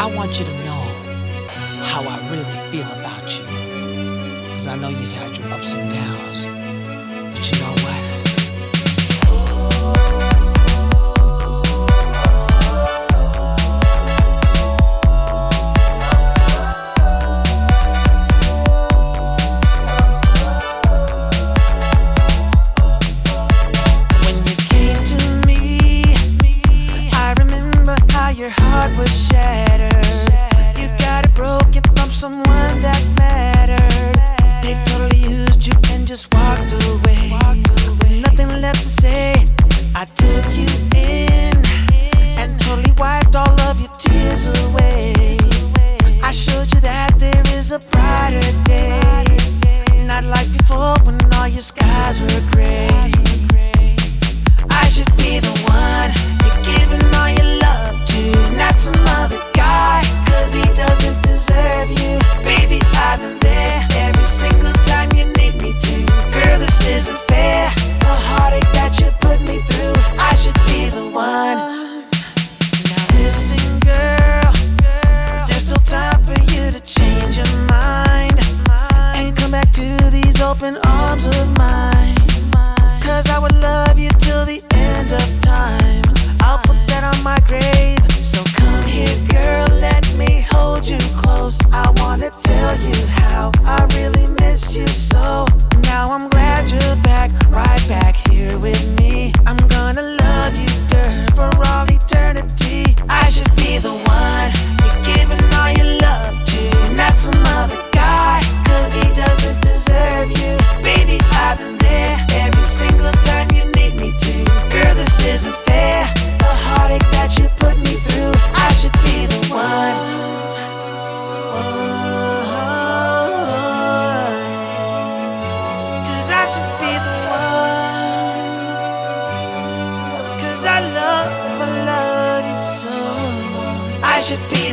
I want you to know how I really feel about you. Cause I know you've had your ups and downs, but you know what? your heart was shattered. open arms of mine. Cause I would love you till the end of time. should be